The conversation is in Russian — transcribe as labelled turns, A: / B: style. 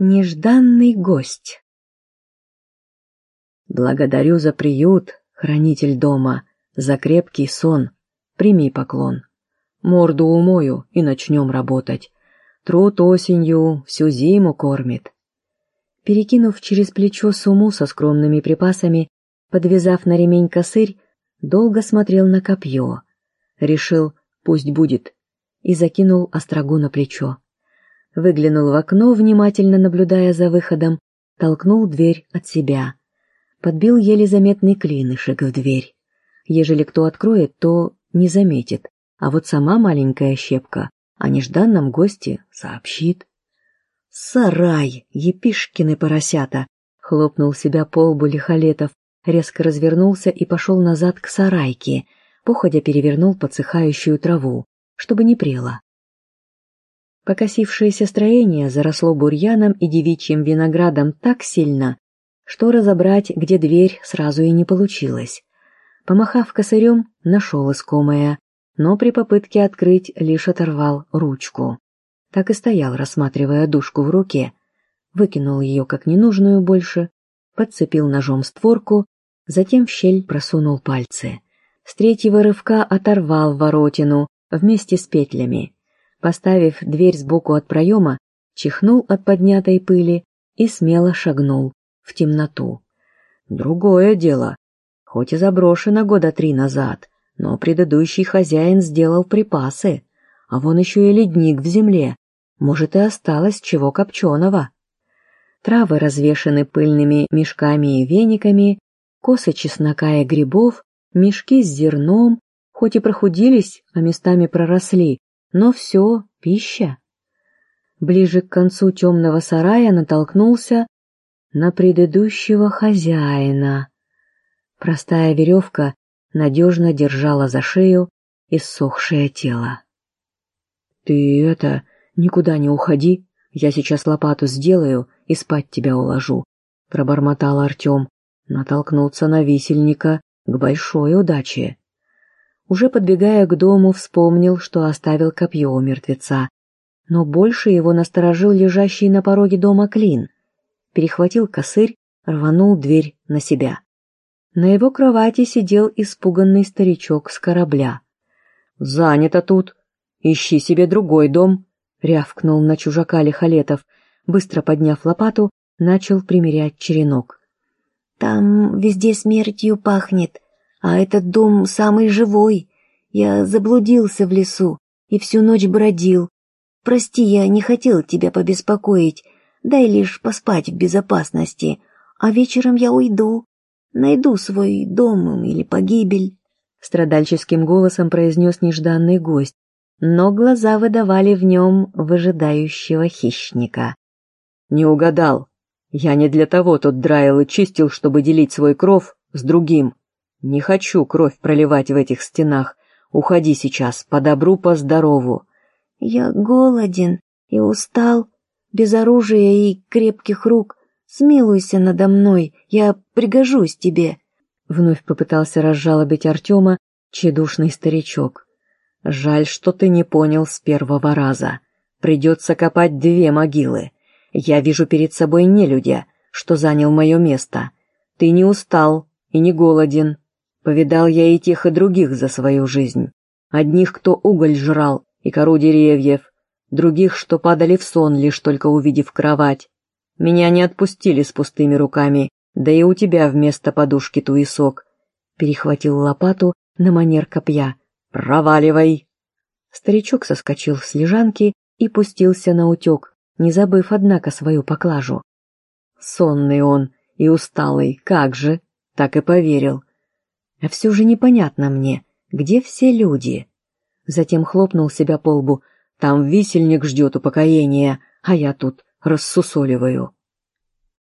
A: Нежданный гость. Благодарю за приют, хранитель дома, за крепкий сон. Прими поклон. Морду умою и начнем работать. Труд осенью всю зиму кормит. Перекинув через плечо суму со скромными припасами, подвязав на ремень косырь, долго смотрел на копье. Решил, пусть будет, и закинул острогу на плечо выглянул в окно, внимательно наблюдая за выходом, толкнул дверь от себя. Подбил еле заметный клинышек в дверь. Ежели кто откроет, то не заметит, а вот сама маленькая щепка о нежданном госте сообщит. «Сарай! Епишкины поросята!» — хлопнул себя по лбу Лихолетов, резко развернулся и пошел назад к сарайке, походя перевернул подсыхающую траву, чтобы не прело. Покосившееся строение заросло бурьяном и девичьим виноградом так сильно, что разобрать, где дверь, сразу и не получилось. Помахав косырем, нашел искомое, но при попытке открыть лишь оторвал ручку. Так и стоял, рассматривая душку в руке, выкинул ее как ненужную больше, подцепил ножом створку, затем в щель просунул пальцы. С третьего рывка оторвал воротину вместе с петлями, Поставив дверь сбоку от проема, чихнул от поднятой пыли и смело шагнул в темноту. Другое дело. Хоть и заброшено года три назад, но предыдущий хозяин сделал припасы, а вон еще и ледник в земле. Может, и осталось чего копченого. Травы развешаны пыльными мешками и вениками, косы чеснока и грибов, мешки с зерном, хоть и прохудились, а местами проросли, но все пища. Ближе к концу темного сарая натолкнулся на предыдущего хозяина. Простая веревка надежно держала за шею иссохшее тело. — Ты это, никуда не уходи, я сейчас лопату сделаю и спать тебя уложу, — пробормотал Артем. Натолкнуться на висельника к большой удаче. Уже подбегая к дому, вспомнил, что оставил копье у мертвеца. Но больше его насторожил лежащий на пороге дома клин. Перехватил косырь, рванул дверь на себя. На его кровати сидел испуганный старичок с корабля. «Занято тут. Ищи себе другой дом», — рявкнул на чужака Лихолетов. Быстро подняв лопату, начал примерять черенок.
B: «Там везде смертью пахнет», а этот дом самый живой. Я заблудился в лесу и всю ночь бродил. Прости, я не хотел тебя побеспокоить. Дай лишь поспать в безопасности, а вечером я уйду. Найду свой дом или погибель.
A: Страдальческим голосом произнес нежданный гость, но глаза выдавали в нем выжидающего хищника. «Не угадал. Я не для того тут драил и чистил, чтобы делить свой кров с другим. Не хочу кровь проливать в этих стенах. Уходи сейчас, по добру, по здорову.
B: Я голоден и устал, без оружия и крепких рук. Смилуйся надо мной, я пригожусь тебе.
A: Вновь попытался разжалобить Артема чедушный старичок. Жаль, что ты не понял с первого раза. Придется копать две могилы. Я вижу перед собой нелюдя, что занял мое место. Ты не устал и не голоден, Повидал я и тех, и других за свою жизнь. Одних, кто уголь жрал и кору деревьев, других, что падали в сон, лишь только увидев кровать. Меня не отпустили с пустыми руками, да и у тебя вместо подушки туесок. Перехватил лопату на манер копья. «Проваливай!» Старичок соскочил с лежанки и пустился на утек, не забыв, однако, свою поклажу. Сонный он и усталый, как же, так и поверил. А все же непонятно мне, где все люди. Затем хлопнул себя по лбу. Там висельник ждет упокоения, а я тут рассусоливаю.